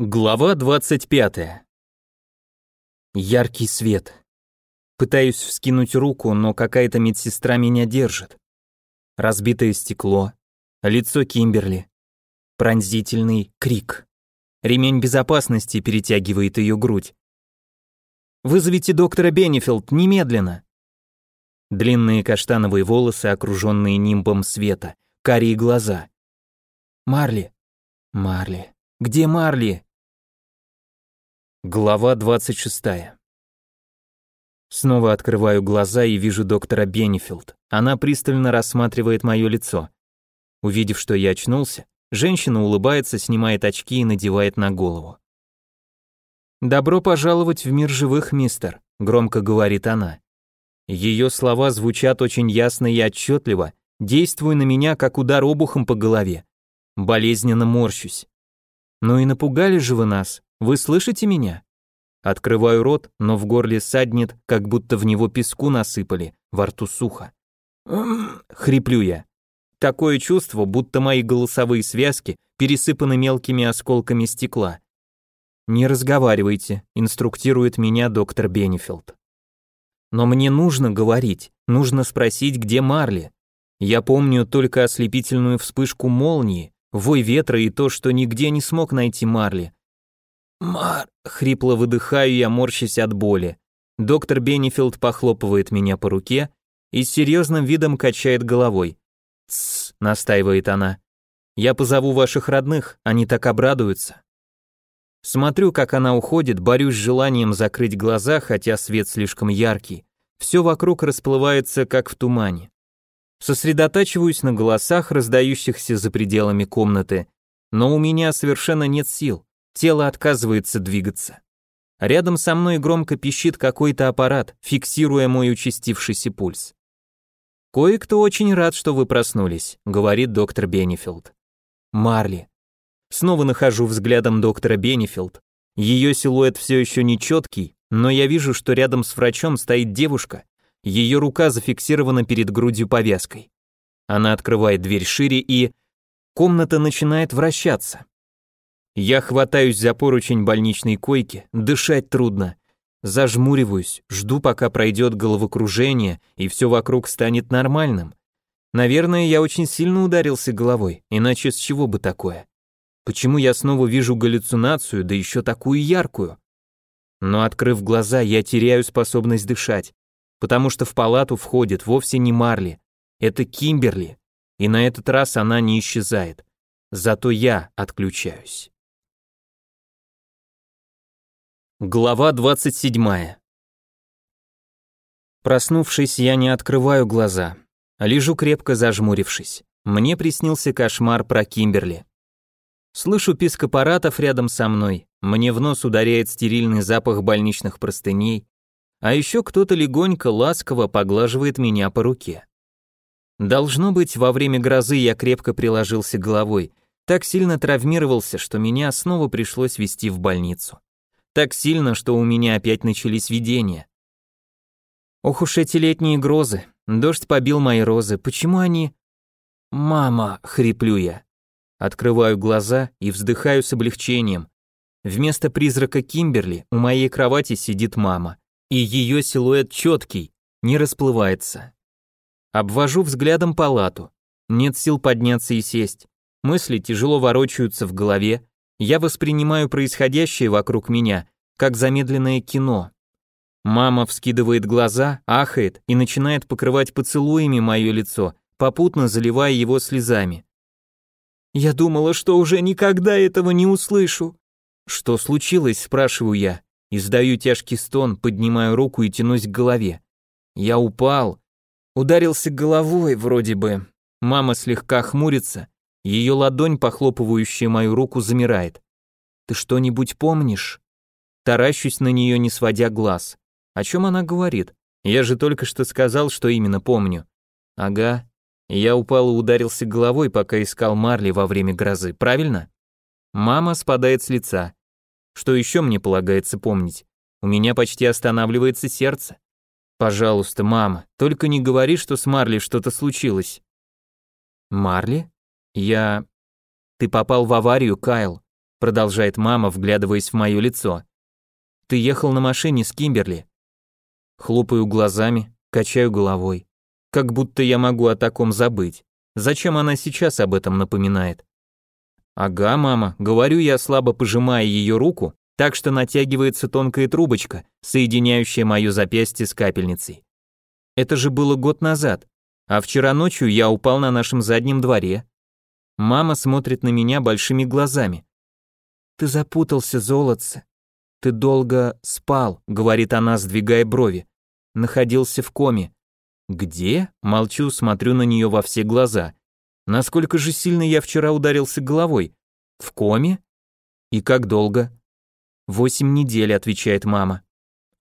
Глава 25. Яркий свет. Пытаюсь вскинуть руку, но какая-то медсестра меня держит. Разбитое стекло, лицо Кимберли, пронзительный крик. Ремень безопасности перетягивает ее грудь. «Вызовите доктора Бенефилд, немедленно!» Длинные каштановые волосы, окруженные нимбом света, карие глаза. «Марли! Марли! Где Марли?» Глава 26. Снова открываю глаза и вижу доктора Бенефилд. Она пристально рассматривает мое лицо. Увидев, что я очнулся, женщина улыбается, снимает очки и надевает на голову. «Добро пожаловать в мир живых, мистер», — громко говорит она. Ее слова звучат очень ясно и отчетливо, действуя на меня, как удар обухом по голове. Болезненно морщусь. «Ну и напугали же вы нас», вы слышите меня? Открываю рот, но в горле саднет, как будто в него песку насыпали, во рту сухо. Хриплю я. Такое чувство, будто мои голосовые связки пересыпаны мелкими осколками стекла. Не разговаривайте, инструктирует меня доктор Бенефилд. Но мне нужно говорить, нужно спросить, где Марли. Я помню только ослепительную вспышку молнии, вой ветра и то, что нигде не смог найти Марли. «Мар...» — хрипло выдыхаю я, морщась от боли. Доктор Бенефилд похлопывает меня по руке и с серьезным видом качает головой. «Тссс», — настаивает она. «Я позову ваших родных, они так обрадуются». Смотрю, как она уходит, борюсь с желанием закрыть глаза, хотя свет слишком яркий. Все вокруг расплывается, как в тумане. Сосредотачиваюсь на голосах, раздающихся за пределами комнаты, но у меня совершенно нет сил. Тело отказывается двигаться. Рядом со мной громко пищит какой-то аппарат, фиксируя мой участившийся пульс. «Кое-кто очень рад, что вы проснулись», — говорит доктор Бенефилд. «Марли». Снова нахожу взглядом доктора Бенефилд. Ее силуэт все еще нечеткий, но я вижу, что рядом с врачом стоит девушка. Ее рука зафиксирована перед грудью повязкой. Она открывает дверь шире и... Комната начинает вращаться. Я хватаюсь за поручень больничной койки, дышать трудно. Зажмуриваюсь, жду, пока пройдет головокружение и все вокруг станет нормальным. Наверное, я очень сильно ударился головой, иначе с чего бы такое? Почему я снова вижу галлюцинацию, да еще такую яркую? Но открыв глаза, я теряю способность дышать, потому что в палату входит вовсе не Марли, это Кимберли, и на этот раз она не исчезает. Зато я отключаюсь. Глава 27. Проснувшись, я не открываю глаза. Лежу крепко зажмурившись. Мне приснился кошмар про Кимберли. Слышу писк аппаратов рядом со мной. Мне в нос ударяет стерильный запах больничных простыней. А еще кто-то легонько, ласково поглаживает меня по руке. Должно быть, во время грозы я крепко приложился головой. Так сильно травмировался, что меня снова пришлось вести в больницу. Так сильно, что у меня опять начались видения. Ох уж эти летние грозы. Дождь побил мои розы. Почему они... «Мама!» — хриплю я. Открываю глаза и вздыхаю с облегчением. Вместо призрака Кимберли у моей кровати сидит мама, и ее силуэт четкий, не расплывается. Обвожу взглядом палату. Нет сил подняться и сесть. Мысли тяжело ворочаются в голове, я воспринимаю происходящее вокруг меня как замедленное кино. Мама вскидывает глаза, ахает и начинает покрывать поцелуями мое лицо, попутно заливая его слезами. Я думала, что уже никогда этого не услышу. Что случилось, спрашиваю я. Издаю тяжкий стон, поднимаю руку и тянусь к голове. Я упал. Ударился головой вроде бы. Мама слегка хмурится, ее ладонь, похлопывающая мою руку, замирает. «Ты что-нибудь помнишь?» Таращусь на нее, не сводя глаз. О чем она говорит? Я же только что сказал, что именно помню. Ага. Я упал и ударился головой, пока искал Марли во время грозы, правильно? Мама спадает с лица. Что еще мне полагается помнить? У меня почти останавливается сердце. Пожалуйста, мама, только не говори, что с Марли что-то случилось. Марли? Я... Ты попал в аварию, Кайл. продолжает мама, вглядываясь в мое лицо. Ты ехал на машине с Кимберли. Хлопаю глазами, качаю головой. Как будто я могу о таком забыть. Зачем она сейчас об этом напоминает? Ага, мама, говорю я, слабо пожимая ее руку, так что натягивается тонкая трубочка, соединяющая мое запястье с капельницей. Это же было год назад, а вчера ночью я упал на нашем заднем дворе. Мама смотрит на меня большими глазами. Ты запутался, золотце. Ты долго спал, говорит она, сдвигая брови. Находился в коме. Где? Молчу, смотрю на нее во все глаза. Насколько же сильно я вчера ударился головой? В коме? И как долго? Восемь недель, отвечает мама.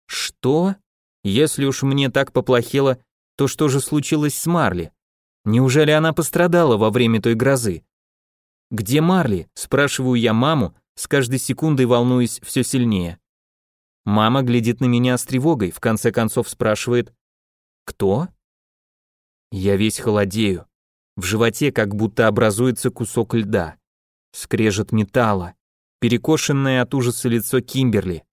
Что? Если уж мне так поплохело, то что же случилось с Марли? Неужели она пострадала во время той грозы? Где Марли? Спрашиваю я маму, с каждой секундой волнуюсь все сильнее. Мама глядит на меня с тревогой, в конце концов спрашивает «Кто?» Я весь холодею. В животе как будто образуется кусок льда. Скрежет металла перекошенное от ужаса лицо Кимберли,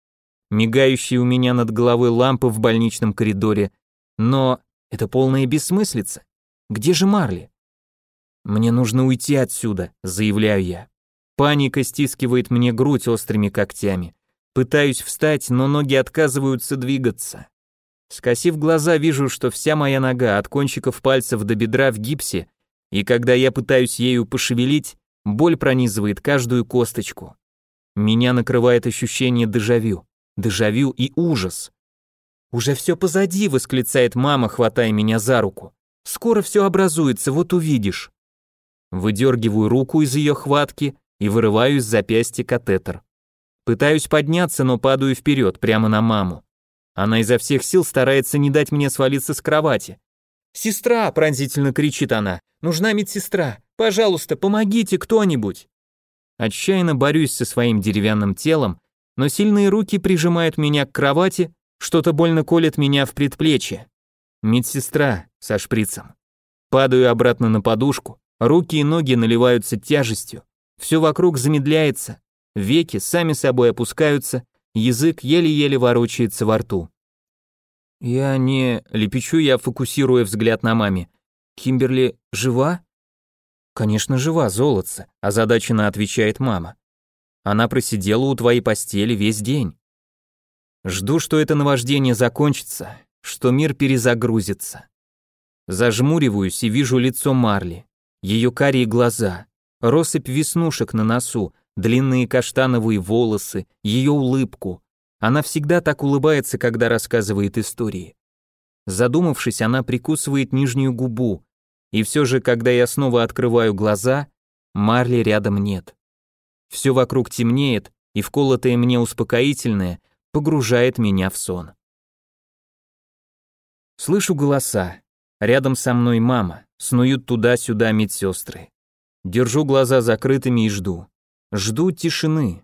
мигающие у меня над головой лампы в больничном коридоре, но это полная бессмыслица. Где же Марли? Мне нужно уйти отсюда, заявляю я. Паника стискивает мне грудь острыми когтями. Пытаюсь встать, но ноги отказываются двигаться. Скосив глаза, вижу, что вся моя нога от кончиков пальцев до бедра в гипсе, и когда я пытаюсь ею пошевелить, боль пронизывает каждую косточку. Меня накрывает ощущение дежавю. Дежавю и ужас. «Уже все позади», — восклицает мама, хватая меня за руку. «Скоро все образуется, вот увидишь». Выдергиваю руку из ее хватки и вырываю из запястья катетер. Пытаюсь подняться, но падаю вперед, прямо на маму. Она изо всех сил старается не дать мне свалиться с кровати. «Сестра!» – пронзительно кричит она. «Нужна медсестра! Пожалуйста, помогите кто-нибудь!» Отчаянно борюсь со своим деревянным телом, но сильные руки прижимают меня к кровати, что-то больно колет меня в предплечье. Медсестра со шприцем. Падаю обратно на подушку, руки и ноги наливаются тяжестью, все вокруг замедляется, веки сами собой опускаются, язык еле-еле ворочается во рту. Я не... лепечу я, фокусируя взгляд на маме. Кимберли жива? «Конечно, жива, золотце», – озадаченно отвечает мама. «Она просидела у твоей постели весь день. Жду, что это наваждение закончится, что мир перезагрузится. Зажмуриваюсь и вижу лицо Марли, ее карие глаза, россыпь веснушек на носу, длинные каштановые волосы, ее улыбку. Она всегда так улыбается, когда рассказывает истории. Задумавшись, она прикусывает нижнюю губу, и все же, когда я снова открываю глаза, Марли рядом нет. Все вокруг темнеет, и вколотое мне успокоительное погружает меня в сон. Слышу голоса. Рядом со мной мама, снуют туда-сюда медсестры. Держу глаза закрытыми и жду. Жду тишины.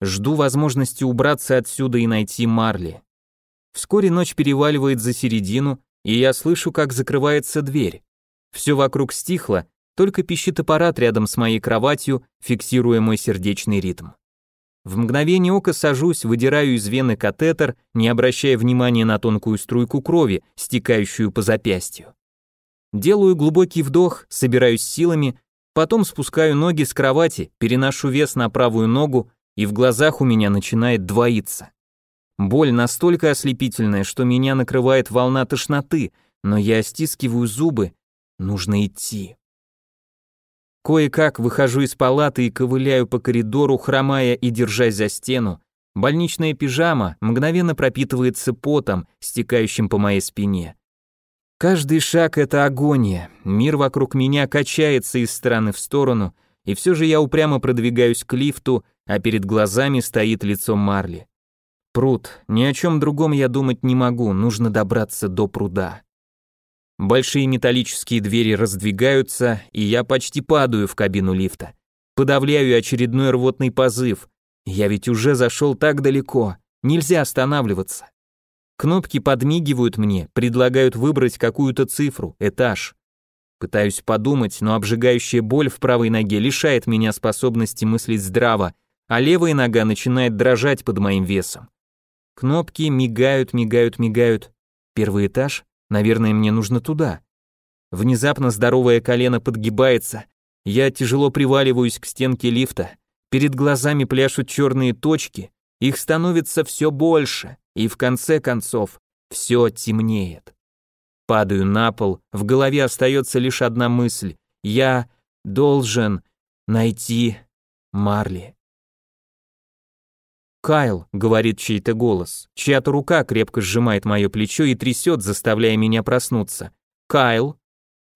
Жду возможности убраться отсюда и найти Марли. Вскоре ночь переваливает за середину, и я слышу, как закрывается дверь. Все вокруг стихло, только пищит аппарат рядом с моей кроватью, фиксируя мой сердечный ритм. В мгновение ока сажусь, выдираю из вены катетер, не обращая внимания на тонкую струйку крови, стекающую по запястью. Делаю глубокий вдох, собираюсь силами, потом спускаю ноги с кровати, переношу вес на правую ногу, и в глазах у меня начинает двоиться. Боль настолько ослепительная, что меня накрывает волна тошноты, но я стискиваю зубы, Нужно идти. Кое-как выхожу из палаты и ковыляю по коридору, хромая и держась за стену. Больничная пижама мгновенно пропитывается потом, стекающим по моей спине. Каждый шаг — это агония, мир вокруг меня качается из стороны в сторону, и все же я упрямо продвигаюсь к лифту, а перед глазами стоит лицо Марли. Пруд, ни о чем другом я думать не могу, нужно добраться до пруда. Большие металлические двери раздвигаются, и я почти падаю в кабину лифта. Подавляю очередной рвотный позыв. Я ведь уже зашел так далеко, нельзя останавливаться. Кнопки подмигивают мне, предлагают выбрать какую-то цифру, этаж. Пытаюсь подумать, но обжигающая боль в правой ноге лишает меня способности мыслить здраво, а левая нога начинает дрожать под моим весом. Кнопки мигают, мигают, мигают. Первый этаж? Наверное, мне нужно туда. Внезапно здоровое колено подгибается. Я тяжело приваливаюсь к стенке лифта. Перед глазами пляшут черные точки. Их становится все больше. И в конце концов, все темнеет. Падаю на пол, в голове остается лишь одна мысль. Я должен найти Марли. «Кайл», — говорит чей-то голос. Чья-то рука крепко сжимает мое плечо и трясет, заставляя меня проснуться. «Кайл».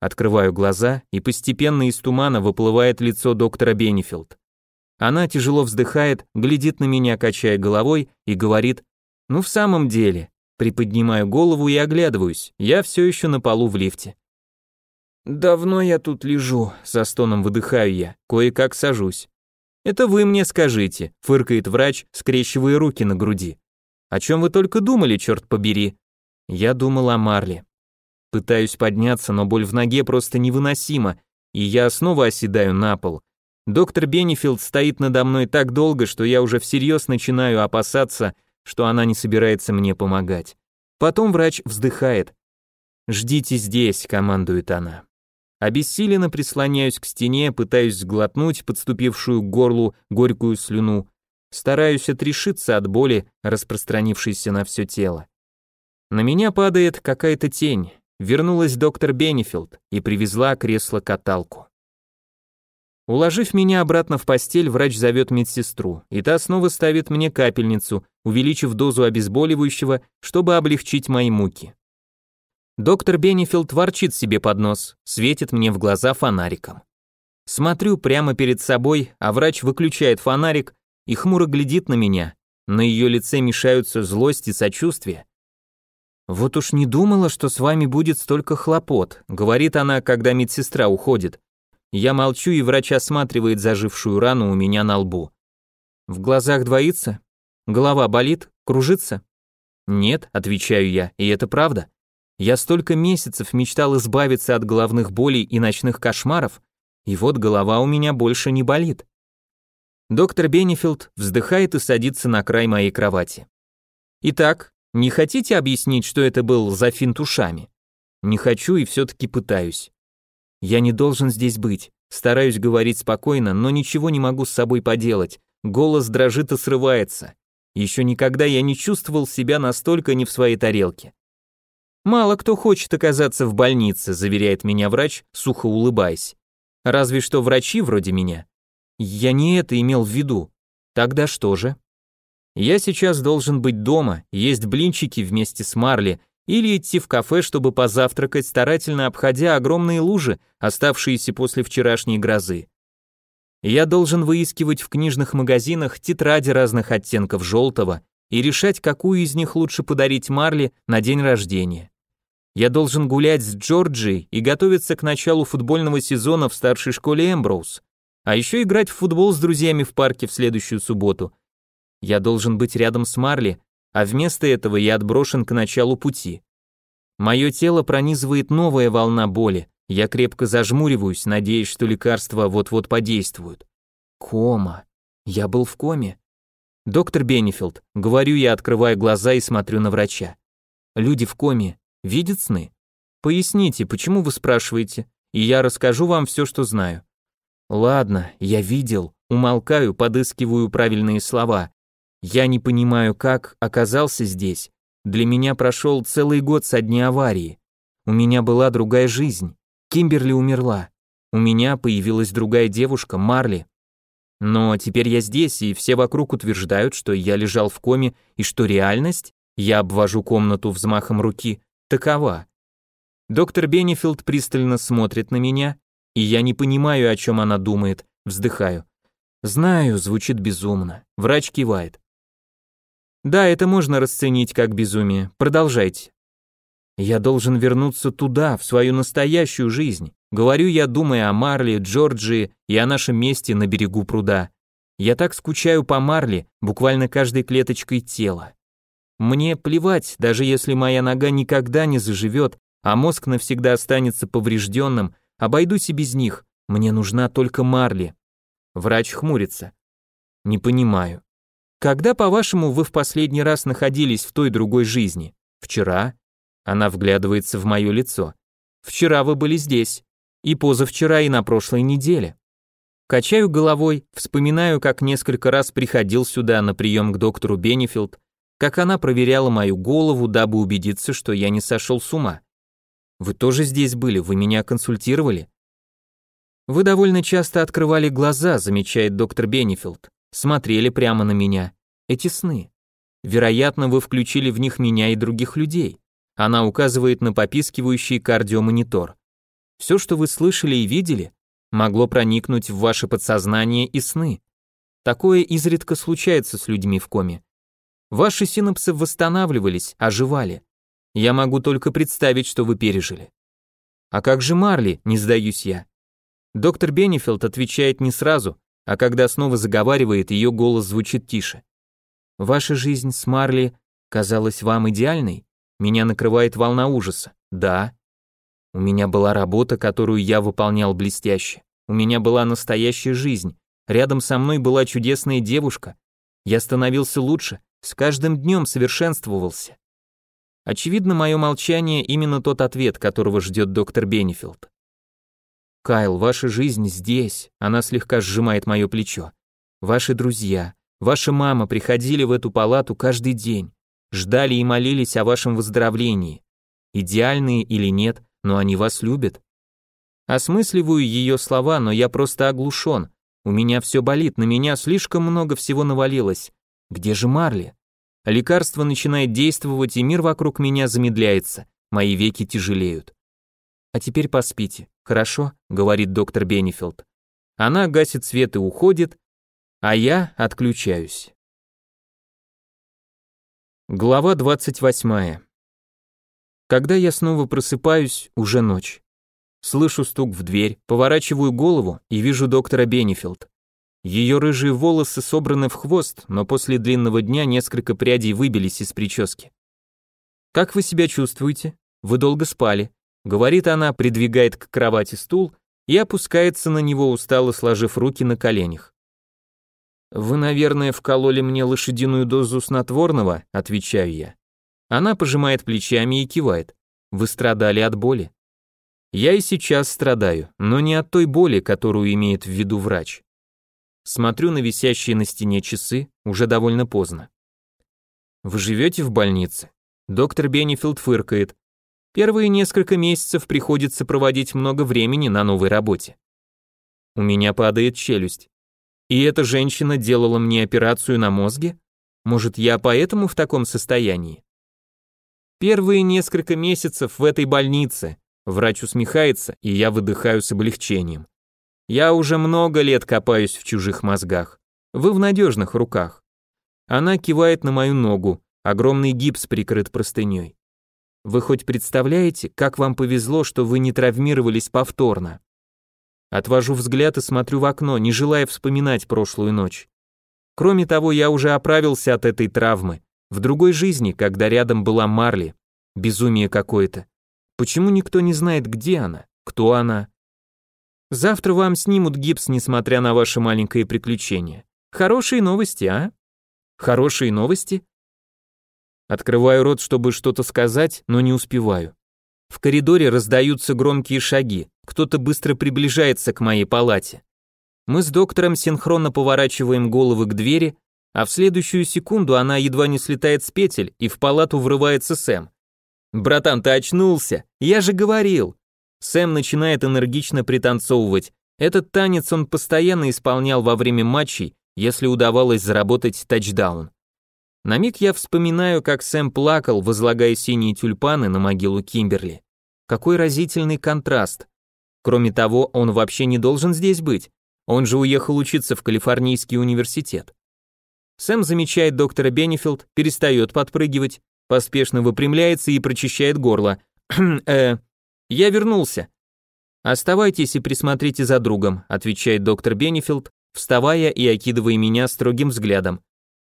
Открываю глаза, и постепенно из тумана выплывает лицо доктора Бенефилд. Она тяжело вздыхает, глядит на меня, качая головой, и говорит, «Ну в самом деле». Приподнимаю голову и оглядываюсь, я все еще на полу в лифте. «Давно я тут лежу», — со стоном выдыхаю я, кое-как сажусь. «Это вы мне скажите», — фыркает врач, скрещивая руки на груди. «О чем вы только думали, черт побери?» Я думал о Марле. Пытаюсь подняться, но боль в ноге просто невыносима, и я снова оседаю на пол. Доктор Бенефилд стоит надо мной так долго, что я уже всерьез начинаю опасаться, что она не собирается мне помогать. Потом врач вздыхает. «Ждите здесь», — командует она. Обессиленно прислоняюсь к стене, пытаюсь сглотнуть подступившую к горлу горькую слюну, стараюсь отрешиться от боли, распространившейся на все тело. На меня падает какая-то тень. Вернулась доктор Бенефилд и привезла кресло-каталку. Уложив меня обратно в постель, врач зовет медсестру, и та снова ставит мне капельницу, увеличив дозу обезболивающего, чтобы облегчить мои муки. Доктор Бенефилд ворчит себе под нос, светит мне в глаза фонариком. Смотрю прямо перед собой, а врач выключает фонарик и хмуро глядит на меня. На ее лице мешаются злость и сочувствие. «Вот уж не думала, что с вами будет столько хлопот», говорит она, когда медсестра уходит. Я молчу, и врач осматривает зажившую рану у меня на лбу. В глазах двоится? Голова болит? Кружится? Нет, отвечаю я, и это правда. Я столько месяцев мечтал избавиться от головных болей и ночных кошмаров, и вот голова у меня больше не болит. Доктор Бенефилд вздыхает и садится на край моей кровати. Итак, не хотите объяснить, что это был за финт ушами? Не хочу и все-таки пытаюсь. Я не должен здесь быть. Стараюсь говорить спокойно, но ничего не могу с собой поделать. Голос дрожит и срывается. Еще никогда я не чувствовал себя настолько не в своей тарелке. Мало кто хочет оказаться в больнице, заверяет меня врач, сухо улыбаясь. Разве что врачи вроде меня. Я не это имел в виду. Тогда что же? Я сейчас должен быть дома, есть блинчики вместе с Марли или идти в кафе, чтобы позавтракать, старательно обходя огромные лужи, оставшиеся после вчерашней грозы. Я должен выискивать в книжных магазинах тетради разных оттенков желтого и решать, какую из них лучше подарить Марли на день рождения. Я должен гулять с Джорджией и готовиться к началу футбольного сезона в старшей школе Эмброуз. А еще играть в футбол с друзьями в парке в следующую субботу. Я должен быть рядом с Марли, а вместо этого я отброшен к началу пути. Мое тело пронизывает новая волна боли. Я крепко зажмуриваюсь, надеясь, что лекарства вот-вот подействуют. Кома. Я был в коме. Доктор Бенефилд, говорю я, открывая глаза и смотрю на врача. Люди в коме Видит сны? Поясните, почему вы спрашиваете, и я расскажу вам все, что знаю. Ладно, я видел, умолкаю, подыскиваю правильные слова. Я не понимаю, как оказался здесь. Для меня прошел целый год со дня аварии. У меня была другая жизнь. Кимберли умерла. У меня появилась другая девушка, Марли. Но теперь я здесь, и все вокруг утверждают, что я лежал в коме, и что реальность, я обвожу комнату взмахом руки, такова. Доктор Бенефилд пристально смотрит на меня, и я не понимаю, о чем она думает, вздыхаю. Знаю, звучит безумно. Врач кивает. Да, это можно расценить как безумие. Продолжайте. Я должен вернуться туда, в свою настоящую жизнь. Говорю я, думая о Марли, Джорджии и о нашем месте на берегу пруда. Я так скучаю по Марли, буквально каждой клеточкой тела. Мне плевать, даже если моя нога никогда не заживет, а мозг навсегда останется поврежденным, обойдусь и без них. Мне нужна только Марли. Врач хмурится. Не понимаю. Когда, по-вашему, вы в последний раз находились в той другой жизни? Вчера? Она вглядывается в мое лицо. Вчера вы были здесь. И позавчера, и на прошлой неделе. Качаю головой, вспоминаю, как несколько раз приходил сюда на прием к доктору Бенефилд, как она проверяла мою голову, дабы убедиться, что я не сошел с ума. Вы тоже здесь были, вы меня консультировали? Вы довольно часто открывали глаза, замечает доктор Бенефилд, смотрели прямо на меня. Эти сны. Вероятно, вы включили в них меня и других людей. Она указывает на попискивающий кардиомонитор. Все, что вы слышали и видели, могло проникнуть в ваше подсознание и сны. Такое изредка случается с людьми в коме. Ваши синапсы восстанавливались, оживали. Я могу только представить, что вы пережили. А как же Марли, не сдаюсь я. Доктор Бенефилд отвечает не сразу, а когда снова заговаривает, ее голос звучит тише. Ваша жизнь с Марли казалась вам идеальной? Меня накрывает волна ужаса. Да. У меня была работа, которую я выполнял блестяще. У меня была настоящая жизнь. Рядом со мной была чудесная девушка. Я становился лучше, с каждым днем совершенствовался. Очевидно, мое молчание именно тот ответ, которого ждет доктор Бенефилд. Кайл, ваша жизнь здесь, она слегка сжимает мое плечо. Ваши друзья, ваша мама приходили в эту палату каждый день, ждали и молились о вашем выздоровлении. Идеальные или нет, но они вас любят. Осмысливаю ее слова, но я просто оглушен. У меня все болит, на меня слишком много всего навалилось. Где же Марли? Лекарство начинает действовать, и мир вокруг меня замедляется. Мои веки тяжелеют. А теперь поспите, хорошо? говорит доктор Бенефилд. Она гасит свет и уходит, а я отключаюсь. Глава 28. Когда я снова просыпаюсь, уже ночь. Слышу стук в дверь, поворачиваю голову и вижу доктора Бенефилд. Ее рыжие волосы собраны в хвост, но после длинного дня несколько прядей выбились из прически. «Как вы себя чувствуете? Вы долго спали», — говорит она, придвигает к кровати стул и опускается на него, устало сложив руки на коленях. «Вы, наверное, вкололи мне лошадиную дозу снотворного», — отвечаю я. Она пожимает плечами и кивает. «Вы страдали от боли?» Я и сейчас страдаю, но не от той боли, которую имеет в виду врач. Смотрю на висящие на стене часы, уже довольно поздно. Вы живете в больнице? Доктор Бенефилд фыркает. Первые несколько месяцев приходится проводить много времени на новой работе. У меня падает челюсть. И эта женщина делала мне операцию на мозге? Может, я поэтому в таком состоянии? Первые несколько месяцев в этой больнице, Врач усмехается, и я выдыхаю с облегчением. Я уже много лет копаюсь в чужих мозгах. Вы в надежных руках. Она кивает на мою ногу, огромный гипс прикрыт простыней. Вы хоть представляете, как вам повезло, что вы не травмировались повторно? Отвожу взгляд и смотрю в окно, не желая вспоминать прошлую ночь. Кроме того, я уже оправился от этой травмы. В другой жизни, когда рядом была Марли. Безумие какое-то. Почему никто не знает, где она? Кто она? Завтра вам снимут гипс, несмотря на ваше маленькое приключение. Хорошие новости, а? Хорошие новости? Открываю рот, чтобы что-то сказать, но не успеваю. В коридоре раздаются громкие шаги. Кто-то быстро приближается к моей палате. Мы с доктором синхронно поворачиваем головы к двери, а в следующую секунду она едва не слетает с петель, и в палату врывается Сэм. «Братан, ты очнулся? Я же говорил!» Сэм начинает энергично пританцовывать. Этот танец он постоянно исполнял во время матчей, если удавалось заработать тачдаун. На миг я вспоминаю, как Сэм плакал, возлагая синие тюльпаны на могилу Кимберли. Какой разительный контраст. Кроме того, он вообще не должен здесь быть. Он же уехал учиться в Калифорнийский университет. Сэм замечает доктора Бенефилд, перестает подпрыгивать, поспешно выпрямляется и прочищает горло. э, я вернулся. Оставайтесь и присмотрите за другом, отвечает доктор Бенефилд, вставая и окидывая меня строгим взглядом.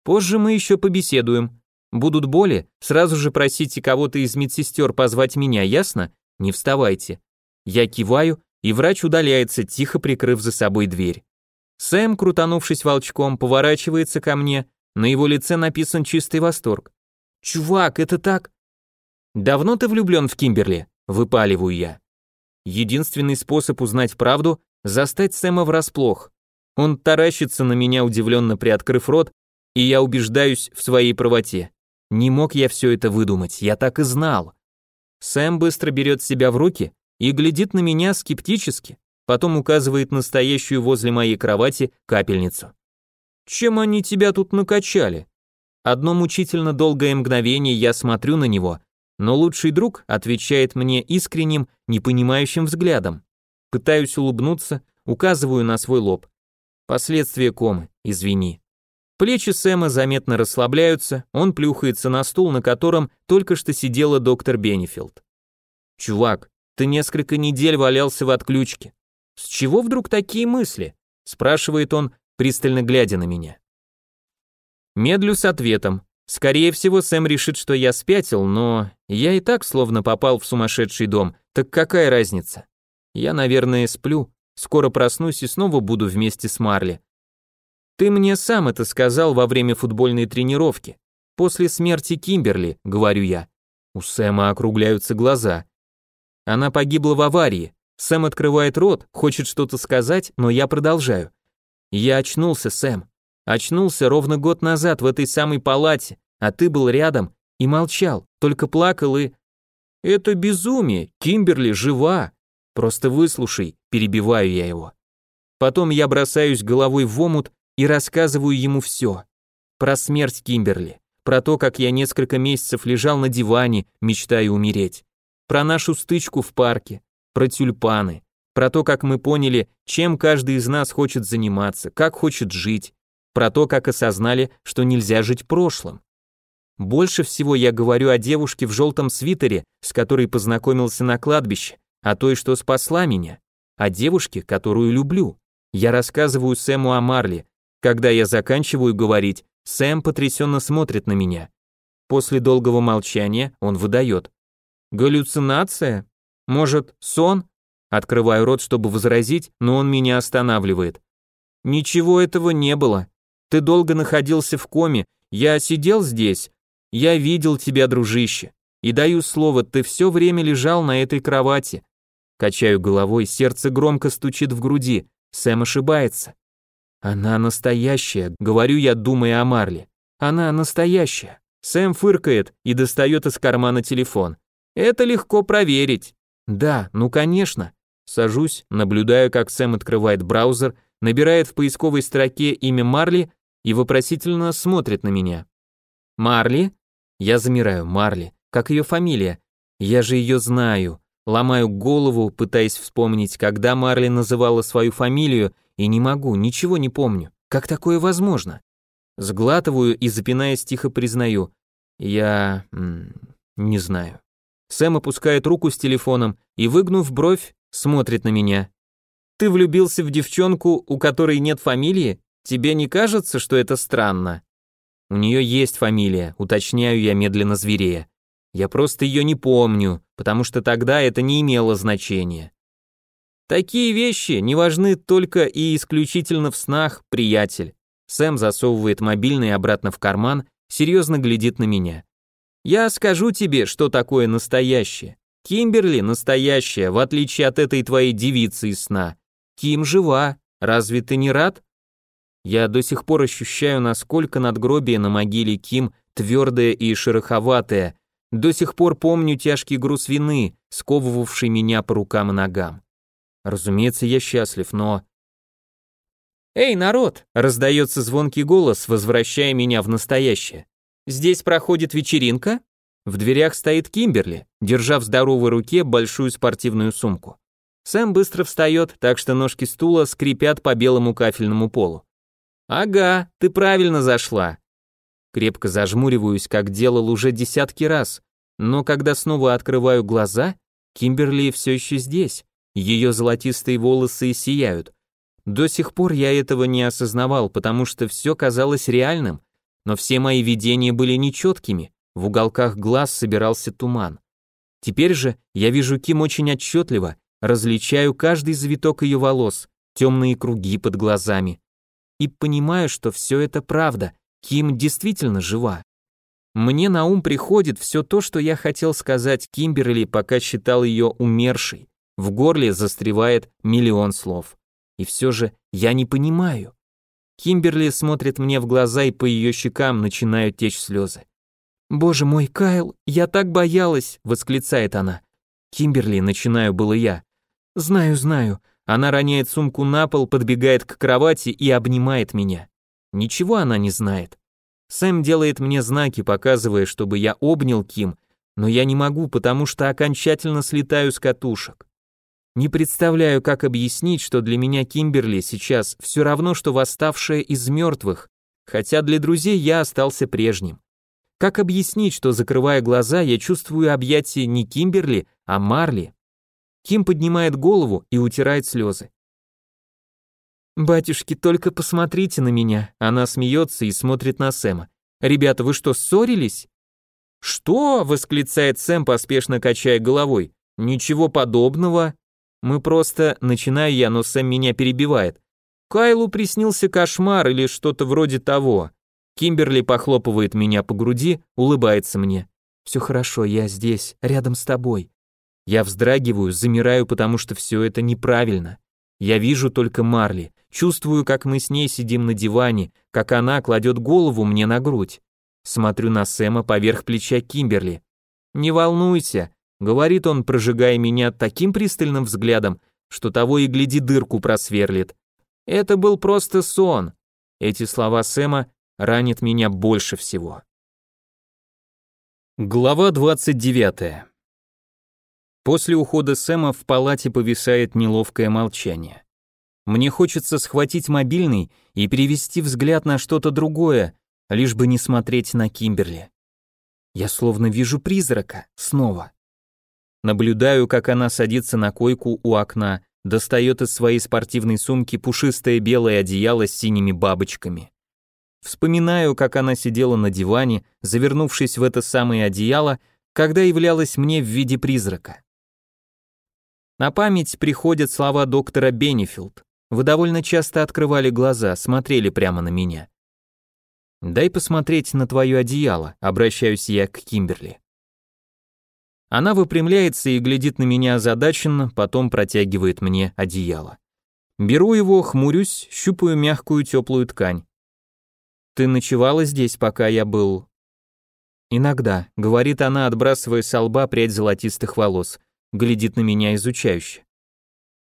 Позже мы еще побеседуем. Будут боли, сразу же просите кого-то из медсестер позвать меня, ясно? Не вставайте. Я киваю, и врач удаляется, тихо прикрыв за собой дверь. Сэм, крутанувшись волчком, поворачивается ко мне, на его лице написан чистый восторг. «Чувак, это так...» «Давно ты влюблен в Кимберли?» – выпаливаю я. Единственный способ узнать правду – застать Сэма врасплох. Он таращится на меня, удивленно приоткрыв рот, и я убеждаюсь в своей правоте. Не мог я все это выдумать, я так и знал. Сэм быстро берет себя в руки и глядит на меня скептически, потом указывает настоящую возле моей кровати капельницу. «Чем они тебя тут накачали?» Одно мучительно долгое мгновение я смотрю на него, но лучший друг отвечает мне искренним, непонимающим взглядом. Пытаюсь улыбнуться, указываю на свой лоб. Последствия комы, извини. Плечи Сэма заметно расслабляются, он плюхается на стул, на котором только что сидела доктор Бенефилд. «Чувак, ты несколько недель валялся в отключке. С чего вдруг такие мысли?» спрашивает он, пристально глядя на меня. Медлю с ответом. Скорее всего, Сэм решит, что я спятил, но я и так словно попал в сумасшедший дом, так какая разница? Я, наверное, сплю, скоро проснусь и снова буду вместе с Марли. Ты мне сам это сказал во время футбольной тренировки. После смерти Кимберли, говорю я. У Сэма округляются глаза. Она погибла в аварии. Сэм открывает рот, хочет что-то сказать, но я продолжаю. Я очнулся, Сэм. Очнулся ровно год назад в этой самой палате, а ты был рядом и молчал, только плакал и... Это безумие, Кимберли жива. Просто выслушай, перебиваю я его. Потом я бросаюсь головой в омут и рассказываю ему все. Про смерть Кимберли, про то, как я несколько месяцев лежал на диване, мечтая умереть, про нашу стычку в парке, про тюльпаны, про то, как мы поняли, чем каждый из нас хочет заниматься, как хочет жить, про то, как осознали, что нельзя жить прошлым. Больше всего я говорю о девушке в желтом свитере, с которой познакомился на кладбище, о той, что спасла меня, о девушке, которую люблю. Я рассказываю Сэму о Марли. Когда я заканчиваю говорить, Сэм потрясенно смотрит на меня. После долгого молчания он выдает. «Галлюцинация? Может, сон?» Открываю рот, чтобы возразить, но он меня останавливает. Ничего этого не было. Ты долго находился в коме, я сидел здесь. Я видел тебя, дружище. И даю слово, ты все время лежал на этой кровати. Качаю головой, сердце громко стучит в груди. Сэм ошибается. Она настоящая, говорю я, думая о Марле. Она настоящая. Сэм фыркает и достает из кармана телефон. Это легко проверить. Да, ну конечно. Сажусь, наблюдаю, как Сэм открывает браузер, набирает в поисковой строке имя Марли и вопросительно смотрит на меня. Марли? Я замираю, Марли. Как ее фамилия? Я же ее знаю. Ломаю голову, пытаясь вспомнить, когда Марли называла свою фамилию, и не могу, ничего не помню. Как такое возможно? Сглатываю и, запинаясь, тихо признаю. Я... не знаю. Сэм опускает руку с телефоном и, выгнув бровь, смотрит на меня. «Ты влюбился в девчонку, у которой нет фамилии? Тебе не кажется, что это странно?» «У нее есть фамилия», уточняю я медленно зверея. «Я просто ее не помню, потому что тогда это не имело значения». «Такие вещи не важны только и исключительно в снах, приятель». Сэм засовывает мобильный обратно в карман, серьезно глядит на меня. «Я скажу тебе, что такое настоящее. Кимберли настоящая, в отличие от этой твоей девицы из сна. Ким жива, разве ты не рад? Я до сих пор ощущаю, насколько надгробие на могиле Ким твердое и шероховатое. До сих пор помню тяжкий груз вины, сковывавший меня по рукам и ногам. Разумеется, я счастлив, но... «Эй, народ!» — раздается звонкий голос, возвращая меня в настоящее. «Здесь проходит вечеринка?» В дверях стоит Кимберли, держа в здоровой руке большую спортивную сумку. Сэм быстро встает, так что ножки стула скрипят по белому кафельному полу. «Ага, ты правильно зашла». Крепко зажмуриваюсь, как делал уже десятки раз, но когда снова открываю глаза, Кимберли все еще здесь, ее золотистые волосы сияют. До сих пор я этого не осознавал, потому что все казалось реальным, но все мои видения были нечеткими, в уголках глаз собирался туман. Теперь же я вижу Ким очень отчетливо, различаю каждый завиток ее волос, темные круги под глазами, и понимаю, что все это правда. Ким действительно жива. Мне на ум приходит все то, что я хотел сказать Кимберли, пока считал ее умершей. В горле застревает миллион слов. И все же я не понимаю. Кимберли смотрит мне в глаза, и по ее щекам начинают течь слезы. «Боже мой, Кайл, я так боялась!» — восклицает она. «Кимберли, начинаю было я. Знаю, знаю». Она роняет сумку на пол, подбегает к кровати и обнимает меня. Ничего она не знает. Сэм делает мне знаки, показывая, чтобы я обнял Ким, но я не могу, потому что окончательно слетаю с катушек. Не представляю, как объяснить, что для меня Кимберли сейчас все равно, что восставшая из мертвых, хотя для друзей я остался прежним. Как объяснить, что, закрывая глаза, я чувствую объятие не Кимберли, а Марли? Ким поднимает голову и утирает слезы. «Батюшки, только посмотрите на меня!» Она смеется и смотрит на Сэма. «Ребята, вы что, ссорились?» «Что?» — восклицает Сэм, поспешно качая головой. «Ничего подобного. Мы просто...» Начинаю я, но Сэм меня перебивает. Кайлу приснился кошмар или что-то вроде того. Кимберли похлопывает меня по груди, улыбается мне. «Все хорошо, я здесь, рядом с тобой». Я вздрагиваю, замираю, потому что все это неправильно. Я вижу только Марли, чувствую, как мы с ней сидим на диване, как она кладет голову мне на грудь. Смотрю на Сэма поверх плеча Кимберли. «Не волнуйся», — говорит он, прожигая меня таким пристальным взглядом, что того и гляди дырку просверлит. «Это был просто сон». Эти слова Сэма ранят меня больше всего. Глава 29. После ухода Сэма в палате повисает неловкое молчание. Мне хочется схватить мобильный и перевести взгляд на что-то другое, лишь бы не смотреть на Кимберли. Я словно вижу призрака, снова. Наблюдаю, как она садится на койку у окна, достает из своей спортивной сумки пушистое белое одеяло с синими бабочками. Вспоминаю, как она сидела на диване, завернувшись в это самое одеяло, когда являлась мне в виде призрака. На память приходят слова доктора Бенефилд. Вы довольно часто открывали глаза, смотрели прямо на меня. Дай посмотреть на твое одеяло, обращаюсь я к Кимберли. Она выпрямляется и глядит на меня озадаченно, потом протягивает мне одеяло. Беру его, хмурюсь, щупаю мягкую теплую ткань. Ты ночевала здесь, пока я был... Иногда, говорит она, отбрасывая с лба прядь золотистых волос глядит на меня изучающе.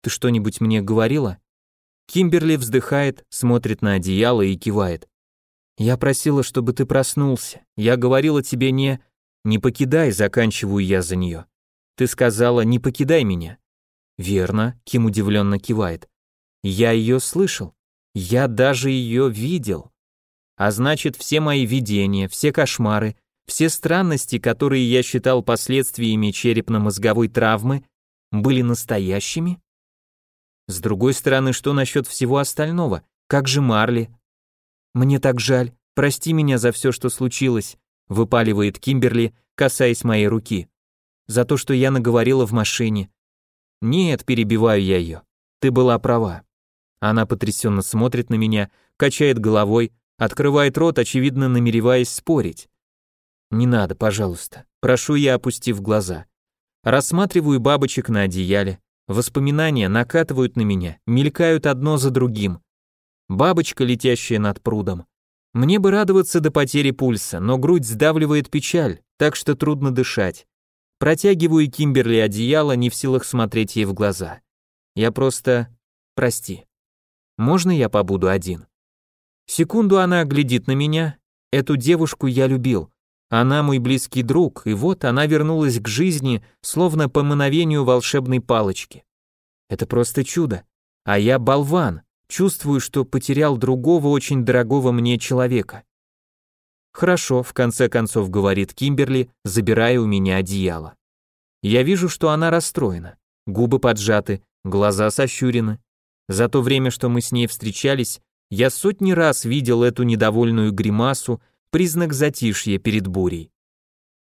Ты что-нибудь мне говорила? Кимберли вздыхает, смотрит на одеяло и кивает. Я просила, чтобы ты проснулся. Я говорила тебе не... Не покидай, заканчиваю я за нее. Ты сказала, не покидай меня. Верно, Ким удивленно кивает. Я ее слышал. Я даже ее видел. А значит, все мои видения, все кошмары, все странности, которые я считал последствиями черепно-мозговой травмы, были настоящими? С другой стороны, что насчет всего остального? Как же Марли? Мне так жаль. Прости меня за все, что случилось, выпаливает Кимберли, касаясь моей руки. За то, что я наговорила в машине. Нет, перебиваю я ее. Ты была права. Она потрясенно смотрит на меня, качает головой, открывает рот, очевидно намереваясь спорить. Не надо, пожалуйста. Прошу я, опустив глаза. Рассматриваю бабочек на одеяле. Воспоминания накатывают на меня, мелькают одно за другим. Бабочка, летящая над прудом. Мне бы радоваться до потери пульса, но грудь сдавливает печаль, так что трудно дышать. Протягиваю Кимберли одеяло, не в силах смотреть ей в глаза. Я просто... Прости. Можно я побуду один? Секунду она глядит на меня. Эту девушку я любил. Она мой близкий друг, и вот она вернулась к жизни, словно по мановению волшебной палочки. Это просто чудо. А я болван, чувствую, что потерял другого очень дорогого мне человека. Хорошо, в конце концов говорит Кимберли, забирая у меня одеяло. Я вижу, что она расстроена. Губы поджаты, глаза сощурены. За то время, что мы с ней встречались, я сотни раз видел эту недовольную гримасу, признак затишья перед бурей.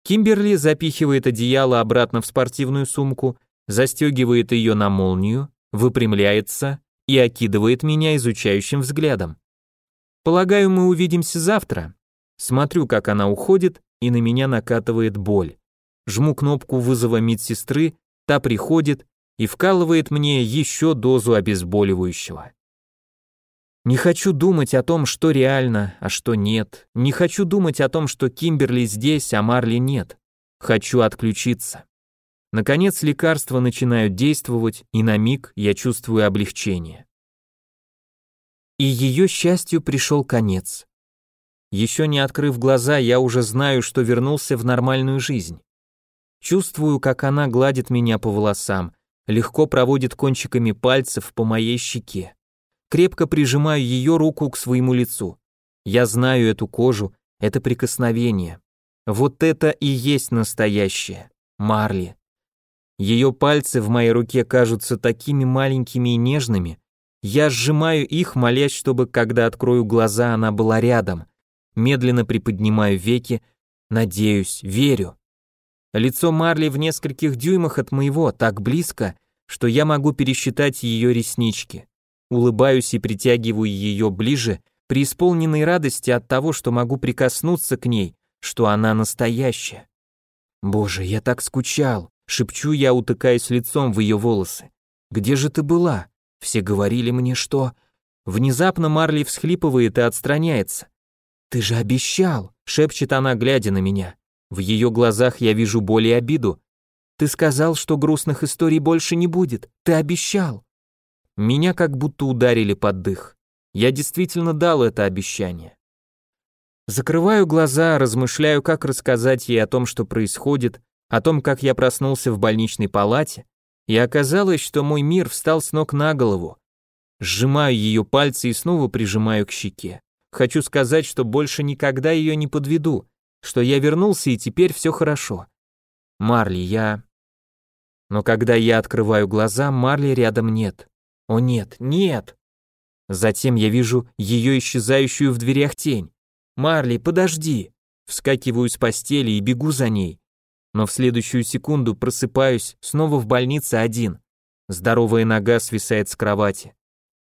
Кимберли запихивает одеяло обратно в спортивную сумку, застегивает ее на молнию, выпрямляется и окидывает меня изучающим взглядом. Полагаю, мы увидимся завтра. Смотрю, как она уходит, и на меня накатывает боль. Жму кнопку вызова медсестры, та приходит и вкалывает мне еще дозу обезболивающего. Не хочу думать о том, что реально, а что нет. Не хочу думать о том, что Кимберли здесь, а Марли нет. Хочу отключиться. Наконец лекарства начинают действовать, и на миг я чувствую облегчение. И ее счастью пришел конец. Еще не открыв глаза, я уже знаю, что вернулся в нормальную жизнь. Чувствую, как она гладит меня по волосам, легко проводит кончиками пальцев по моей щеке. Крепко прижимаю ее руку к своему лицу. Я знаю эту кожу, это прикосновение. Вот это и есть настоящее. Марли. Ее пальцы в моей руке кажутся такими маленькими и нежными. Я сжимаю их, молясь, чтобы, когда открою глаза, она была рядом. Медленно приподнимаю веки, надеюсь, верю. Лицо Марли в нескольких дюймах от моего, так близко, что я могу пересчитать ее реснички. Улыбаюсь и притягиваю ее ближе, преисполненной радости от того, что могу прикоснуться к ней, что она настоящая. Боже, я так скучал, шепчу я, утыкаясь лицом в ее волосы. Где же ты была? Все говорили мне, что... Внезапно Марли всхлипывает и отстраняется. «Ты же обещал!» — шепчет она, глядя на меня. В ее глазах я вижу боль и обиду. «Ты сказал, что грустных историй больше не будет. Ты обещал!» Меня как будто ударили под дых. Я действительно дал это обещание. Закрываю глаза, размышляю, как рассказать ей о том, что происходит, о том, как я проснулся в больничной палате, и оказалось, что мой мир встал с ног на голову. Сжимаю ее пальцы и снова прижимаю к щеке. Хочу сказать, что больше никогда ее не подведу, что я вернулся и теперь все хорошо. Марли, я... Но когда я открываю глаза, Марли рядом нет. О нет, нет! Затем я вижу ее исчезающую в дверях тень. «Марли, подожди!» Вскакиваю с постели и бегу за ней. Но в следующую секунду просыпаюсь, снова в больнице один. Здоровая нога свисает с кровати.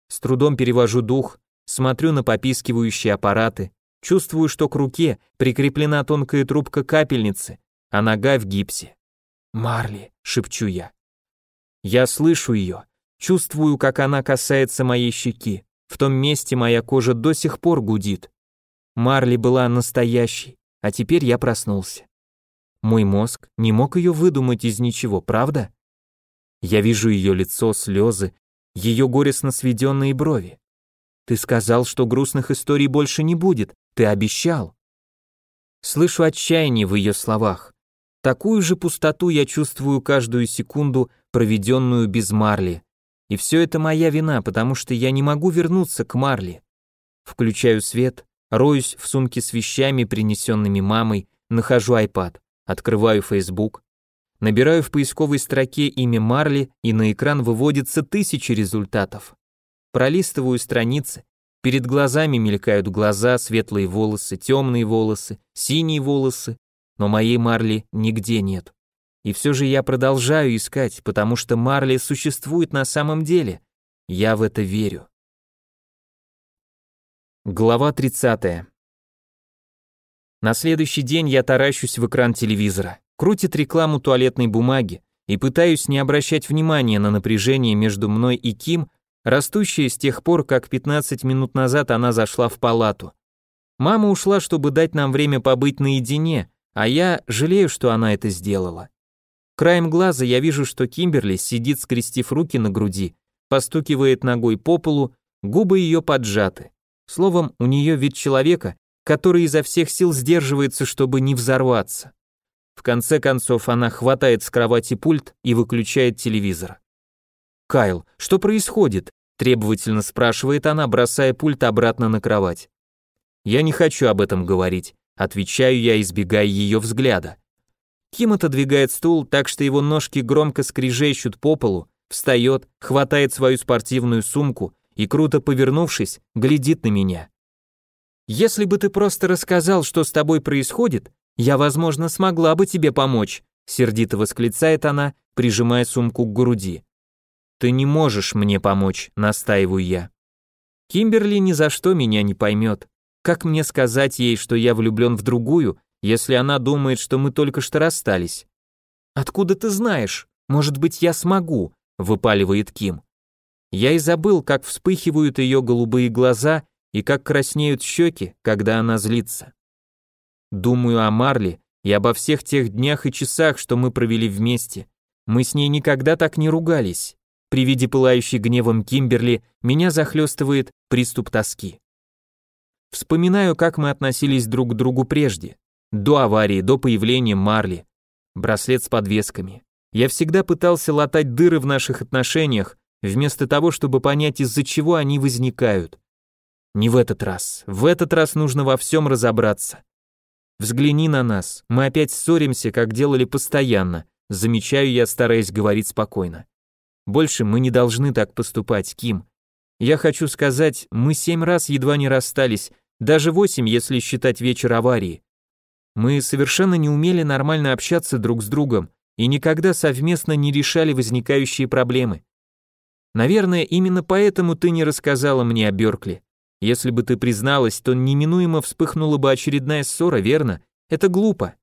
С трудом перевожу дух, Смотрю на попискивающие аппараты, чувствую, что к руке прикреплена тонкая трубка капельницы, а нога в гипсе. «Марли», — шепчу я. Я слышу ее, чувствую, как она касается моей щеки. В том месте моя кожа до сих пор гудит. Марли была настоящей, а теперь я проснулся. Мой мозг не мог ее выдумать из ничего, правда? Я вижу ее лицо, слезы, ее горестно сведенные брови. Ты сказал, что грустных историй больше не будет. Ты обещал. Слышу отчаяние в ее словах. Такую же пустоту я чувствую каждую секунду, проведенную без Марли. И все это моя вина, потому что я не могу вернуться к Марли. Включаю свет, роюсь в сумке с вещами, принесенными мамой, нахожу iPad, открываю Facebook, набираю в поисковой строке имя Марли, и на экран выводится тысячи результатов. Пролистываю страницы, перед глазами мелькают глаза, светлые волосы, темные волосы, синие волосы, но моей Марли нигде нет. И все же я продолжаю искать, потому что Марли существует на самом деле. Я в это верю. Глава 30. На следующий день я таращусь в экран телевизора, крутит рекламу туалетной бумаги и пытаюсь не обращать внимания на напряжение между мной и Ким, растущая с тех пор, как 15 минут назад она зашла в палату. Мама ушла, чтобы дать нам время побыть наедине, а я жалею, что она это сделала. Краем глаза я вижу, что Кимберли сидит, скрестив руки на груди, постукивает ногой по полу, губы ее поджаты. Словом, у нее вид человека, который изо всех сил сдерживается, чтобы не взорваться. В конце концов, она хватает с кровати пульт и выключает телевизор. «Кайл, что происходит?» требовательно спрашивает она, бросая пульт обратно на кровать. Я не хочу об этом говорить, отвечаю я, избегая ее взгляда. Ким отодвигает стул так, что его ножки громко скрижещут по полу, встает, хватает свою спортивную сумку и, круто повернувшись, глядит на меня. «Если бы ты просто рассказал, что с тобой происходит, я, возможно, смогла бы тебе помочь», сердито восклицает она, прижимая сумку к груди. «Ты не можешь мне помочь», — настаиваю я. Кимберли ни за что меня не поймет. Как мне сказать ей, что я влюблен в другую, если она думает, что мы только что расстались? Откуда ты знаешь? Может быть, я смогу, выпаливает Ким. Я и забыл, как вспыхивают ее голубые глаза и как краснеют щеки, когда она злится. Думаю о Марли и обо всех тех днях и часах, что мы провели вместе. Мы с ней никогда так не ругались. При виде пылающей гневом Кимберли меня захлестывает приступ тоски. Вспоминаю, как мы относились друг к другу прежде, до аварии, до появления Марли. Браслет с подвесками. Я всегда пытался латать дыры в наших отношениях, вместо того, чтобы понять, из-за чего они возникают. Не в этот раз. В этот раз нужно во всем разобраться. Взгляни на нас. Мы опять ссоримся, как делали постоянно. Замечаю я, стараясь говорить спокойно. Больше мы не должны так поступать, Ким. Я хочу сказать, мы семь раз едва не расстались, даже восемь, если считать вечер аварии. Мы совершенно не умели нормально общаться друг с другом и никогда совместно не решали возникающие проблемы. Наверное, именно поэтому ты не рассказала мне о Бёркли. Если бы ты призналась, то неминуемо вспыхнула бы очередная ссора, верно? Это глупо.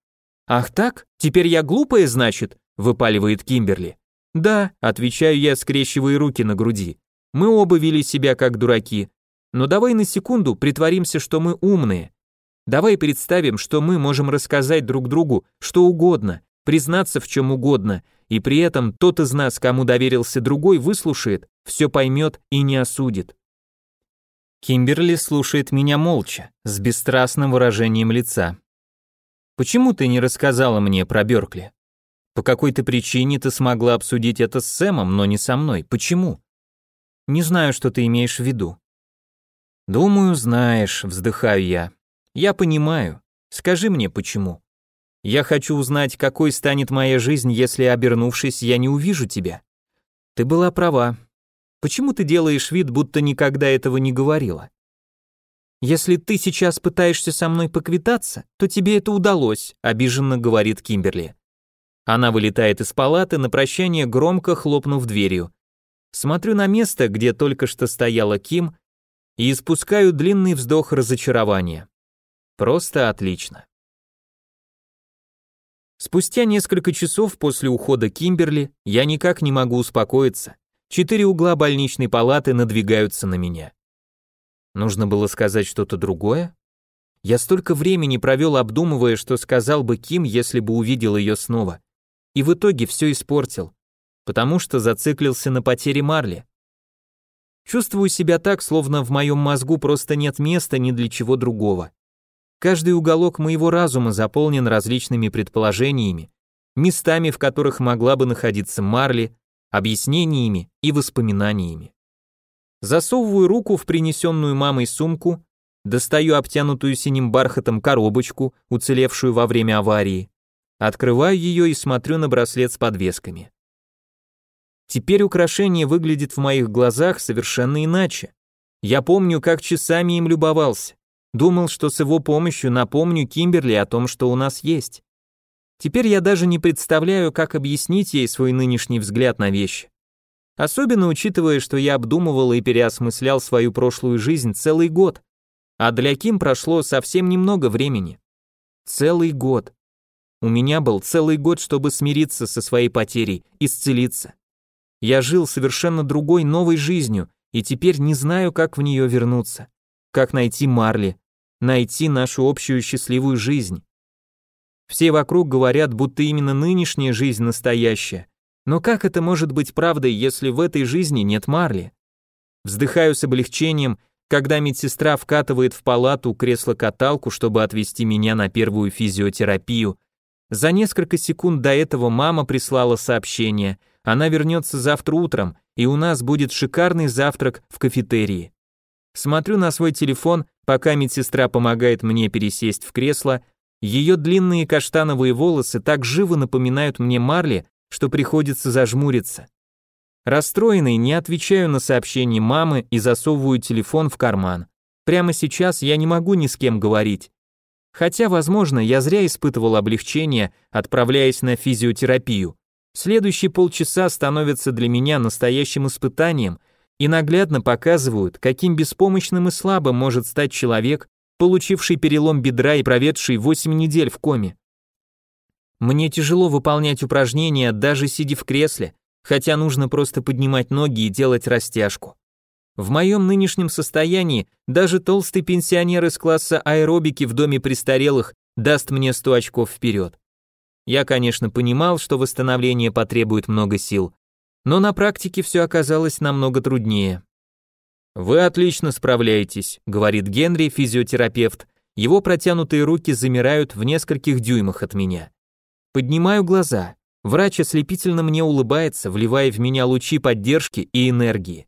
Ах так? Теперь я глупая, значит? выпаливает Кимберли. Да, отвечаю я, скрещивая руки на груди. Мы оба вели себя как дураки. Но давай на секунду притворимся, что мы умные. Давай представим, что мы можем рассказать друг другу что угодно, признаться в чем угодно, и при этом тот из нас, кому доверился другой, выслушает, все поймет и не осудит. Кимберли слушает меня молча, с бесстрастным выражением лица. Почему ты не рассказала мне про Бёркли? По какой-то причине ты смогла обсудить это с Сэмом, но не со мной. Почему? Не знаю, что ты имеешь в виду. Думаю, знаешь, вздыхаю я. Я понимаю. Скажи мне, почему? Я хочу узнать, какой станет моя жизнь, если, обернувшись, я не увижу тебя. Ты была права. Почему ты делаешь вид, будто никогда этого не говорила? Если ты сейчас пытаешься со мной поквитаться, то тебе это удалось, обиженно говорит Кимберли. Она вылетает из палаты на прощание, громко хлопнув дверью. Смотрю на место, где только что стояла Ким, и испускаю длинный вздох разочарования. Просто отлично. Спустя несколько часов после ухода Кимберли я никак не могу успокоиться. Четыре угла больничной палаты надвигаются на меня. Нужно было сказать что-то другое? Я столько времени провел, обдумывая, что сказал бы Ким, если бы увидел ее снова. И в итоге все испортил, потому что зациклился на потере Марли. Чувствую себя так, словно в моем мозгу просто нет места ни для чего другого. Каждый уголок моего разума заполнен различными предположениями, местами, в которых могла бы находиться Марли, объяснениями и воспоминаниями. Засовываю руку в принесенную мамой сумку, достаю обтянутую синим бархатом коробочку, уцелевшую во время аварии, открываю ее и смотрю на браслет с подвесками. Теперь украшение выглядит в моих глазах совершенно иначе. Я помню, как часами им любовался. Думал, что с его помощью напомню Кимберли о том, что у нас есть. Теперь я даже не представляю, как объяснить ей свой нынешний взгляд на вещи. Особенно учитывая, что я обдумывал и переосмыслял свою прошлую жизнь целый год, а для Ким прошло совсем немного времени. Целый год. У меня был целый год, чтобы смириться со своей потерей, исцелиться. Я жил совершенно другой новой жизнью, и теперь не знаю, как в нее вернуться. Как найти Марли, найти нашу общую счастливую жизнь. Все вокруг говорят, будто именно нынешняя жизнь настоящая. Но как это может быть правдой, если в этой жизни нет Марли? Вздыхаю с облегчением, когда медсестра вкатывает в палату кресло-каталку, чтобы отвезти меня на первую физиотерапию. За несколько секунд до этого мама прислала сообщение. Она вернется завтра утром, и у нас будет шикарный завтрак в кафетерии. Смотрю на свой телефон, пока медсестра помогает мне пересесть в кресло, ее длинные каштановые волосы так живо напоминают мне Марли, что приходится зажмуриться. Расстроенный, не отвечаю на сообщение мамы и засовываю телефон в карман. Прямо сейчас я не могу ни с кем говорить. Хотя, возможно, я зря испытывал облегчение, отправляясь на физиотерапию. Следующие полчаса становятся для меня настоящим испытанием и наглядно показывают, каким беспомощным и слабым может стать человек, получивший перелом бедра и проведший 8 недель в коме. Мне тяжело выполнять упражнения, даже сидя в кресле, хотя нужно просто поднимать ноги и делать растяжку. В моем нынешнем состоянии даже толстый пенсионер из класса аэробики в доме престарелых даст мне 100 очков вперед. Я, конечно, понимал, что восстановление потребует много сил, но на практике все оказалось намного труднее. «Вы отлично справляетесь», — говорит Генри, физиотерапевт. Его протянутые руки замирают в нескольких дюймах от меня. Поднимаю глаза. Врач ослепительно мне улыбается, вливая в меня лучи поддержки и энергии.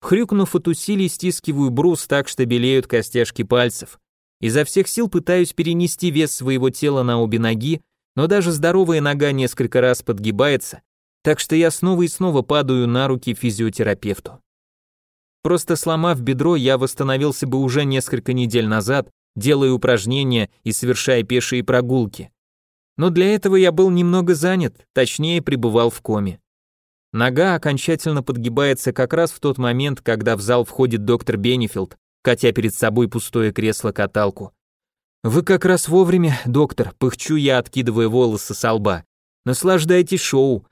Хрюкнув от усилий, стискиваю брус так, что белеют костяшки пальцев. Изо всех сил пытаюсь перенести вес своего тела на обе ноги, но даже здоровая нога несколько раз подгибается, так что я снова и снова падаю на руки физиотерапевту. Просто сломав бедро, я восстановился бы уже несколько недель назад, делая упражнения и совершая пешие прогулки. Но для этого я был немного занят, точнее пребывал в коме. Нога окончательно подгибается как раз в тот момент, когда в зал входит доктор Бенефилд, катя перед собой пустое кресло-каталку. «Вы как раз вовремя, доктор», — пыхчу я, откидывая волосы со лба. «Наслаждайтесь шоу».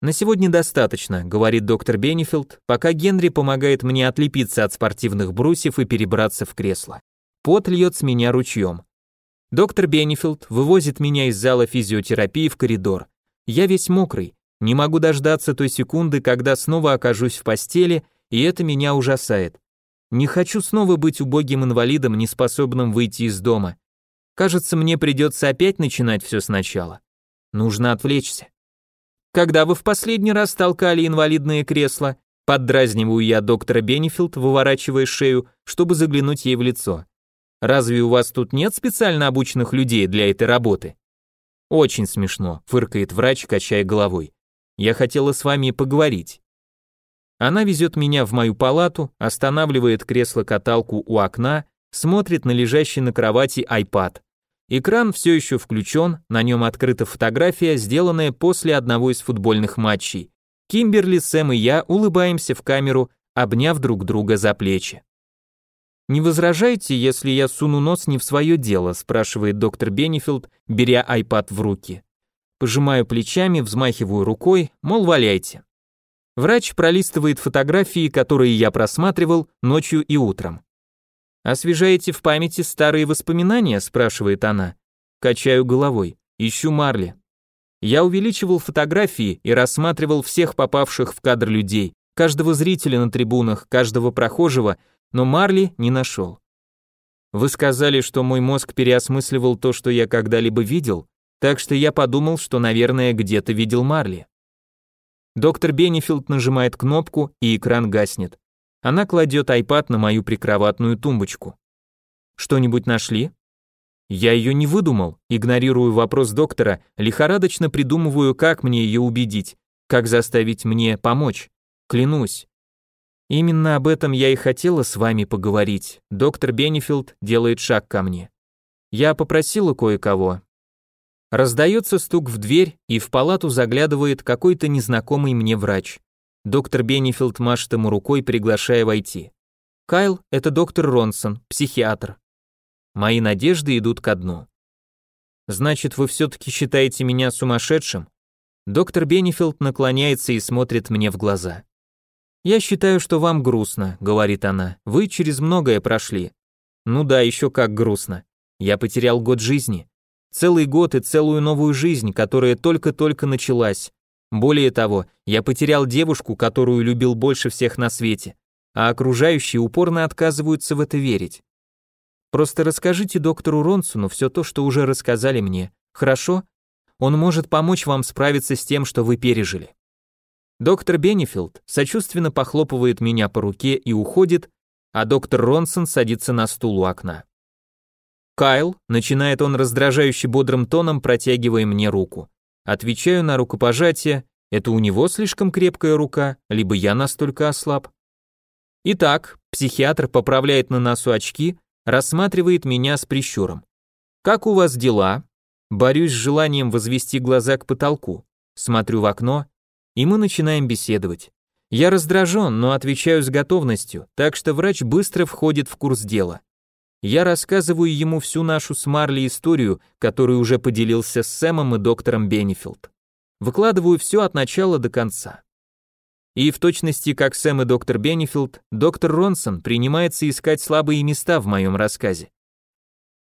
«На сегодня достаточно», — говорит доктор Бенефилд, пока Генри помогает мне отлепиться от спортивных брусьев и перебраться в кресло. Пот льет с меня ручьем. Доктор Бенефилд вывозит меня из зала физиотерапии в коридор. Я весь мокрый, не могу дождаться той секунды, когда снова окажусь в постели, и это меня ужасает. Не хочу снова быть убогим инвалидом, неспособным выйти из дома. Кажется, мне придется опять начинать все сначала. Нужно отвлечься. Когда вы в последний раз толкали инвалидное кресло, поддразниваю я доктора Бенефилд, выворачивая шею, чтобы заглянуть ей в лицо. Разве у вас тут нет специально обученных людей для этой работы? Очень смешно, фыркает врач, качая головой. Я хотела с вами поговорить. Она везет меня в мою палату, останавливает кресло-каталку у окна, смотрит на лежащий на кровати iPad. Экран все еще включен, на нем открыта фотография, сделанная после одного из футбольных матчей. Кимберли, Сэм и я улыбаемся в камеру, обняв друг друга за плечи. «Не возражаете, если я суну нос не в свое дело?» спрашивает доктор Бенефилд, беря iPad в руки. Пожимаю плечами, взмахиваю рукой, мол, валяйте. Врач пролистывает фотографии, которые я просматривал ночью и утром. «Освежаете в памяти старые воспоминания?» – спрашивает она. Качаю головой. Ищу Марли. Я увеличивал фотографии и рассматривал всех попавших в кадр людей, каждого зрителя на трибунах, каждого прохожего, но Марли не нашел. Вы сказали, что мой мозг переосмысливал то, что я когда-либо видел? так что я подумал, что, наверное, где-то видел Марли. Доктор Бенефилд нажимает кнопку, и экран гаснет. Она кладет iPad на мою прикроватную тумбочку. Что-нибудь нашли? Я ее не выдумал, игнорирую вопрос доктора, лихорадочно придумываю, как мне ее убедить, как заставить мне помочь. Клянусь. Именно об этом я и хотела с вами поговорить. Доктор Бенефилд делает шаг ко мне. Я попросила кое-кого, Раздается стук в дверь, и в палату заглядывает какой-то незнакомый мне врач. Доктор Бенефилд машет ему рукой, приглашая войти. Кайл – это доктор Ронсон, психиатр. Мои надежды идут ко дну. Значит, вы все-таки считаете меня сумасшедшим? Доктор Бенефилд наклоняется и смотрит мне в глаза. «Я считаю, что вам грустно», — говорит она. «Вы через многое прошли». «Ну да, еще как грустно. Я потерял год жизни. Целый год и целую новую жизнь, которая только-только началась. Более того, я потерял девушку, которую любил больше всех на свете, а окружающие упорно отказываются в это верить. Просто расскажите доктору Ронсону все то, что уже рассказали мне, хорошо? Он может помочь вам справиться с тем, что вы пережили. Доктор Бенефилд сочувственно похлопывает меня по руке и уходит, а доктор Ронсон садится на стул у окна. «Кайл», — начинает он раздражающе бодрым тоном, протягивая мне руку. Отвечаю на рукопожатие, это у него слишком крепкая рука, либо я настолько ослаб. Итак, психиатр поправляет на носу очки, рассматривает меня с прищуром. «Как у вас дела?» Борюсь с желанием возвести глаза к потолку. Смотрю в окно, и мы начинаем беседовать. Я раздражен, но отвечаю с готовностью, так что врач быстро входит в курс дела. Я рассказываю ему всю нашу с Марли историю, которую уже поделился с Сэмом и доктором Бенефилд. Выкладываю все от начала до конца. И в точности, как Сэм и доктор Бенефилд, доктор Ронсон принимается искать слабые места в моем рассказе.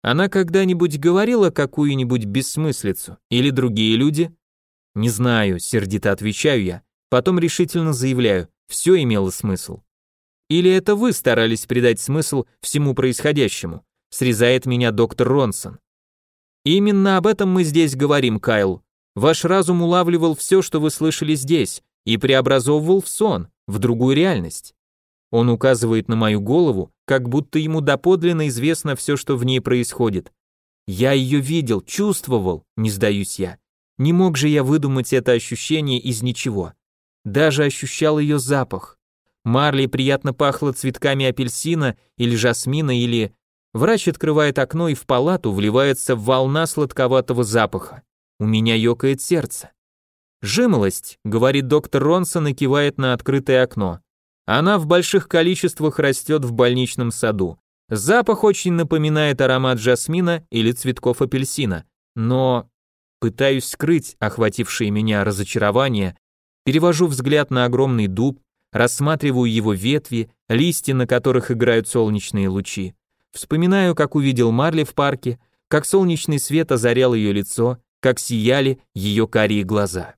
Она когда-нибудь говорила какую-нибудь бессмыслицу? Или другие люди? Не знаю, сердито отвечаю я. Потом решительно заявляю, все имело смысл. Или это вы старались придать смысл всему происходящему? Срезает меня доктор Ронсон. Именно об этом мы здесь говорим, Кайл. Ваш разум улавливал все, что вы слышали здесь, и преобразовывал в сон, в другую реальность. Он указывает на мою голову, как будто ему доподлинно известно все, что в ней происходит. Я ее видел, чувствовал, не сдаюсь я. Не мог же я выдумать это ощущение из ничего. Даже ощущал ее запах. Марли приятно пахло цветками апельсина или жасмина или... Врач открывает окно и в палату вливается волна сладковатого запаха. У меня ёкает сердце. «Жимолость», — говорит доктор Ронсон и кивает на открытое окно. Она в больших количествах растет в больничном саду. Запах очень напоминает аромат жасмина или цветков апельсина, но пытаюсь скрыть охватившее меня разочарование, перевожу взгляд на огромный дуб, рассматриваю его ветви, листья, на которых играют солнечные лучи. Вспоминаю, как увидел Марли в парке, как солнечный свет озарял ее лицо, как сияли ее карие глаза.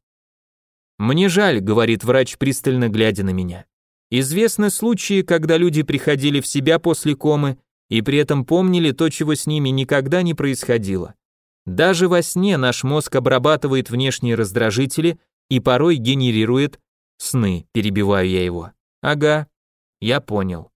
«Мне жаль», — говорит врач, пристально глядя на меня. Известны случаи, когда люди приходили в себя после комы и при этом помнили то, чего с ними никогда не происходило. Даже во сне наш мозг обрабатывает внешние раздражители и порой генерирует сны, перебиваю я его. Ага, я понял.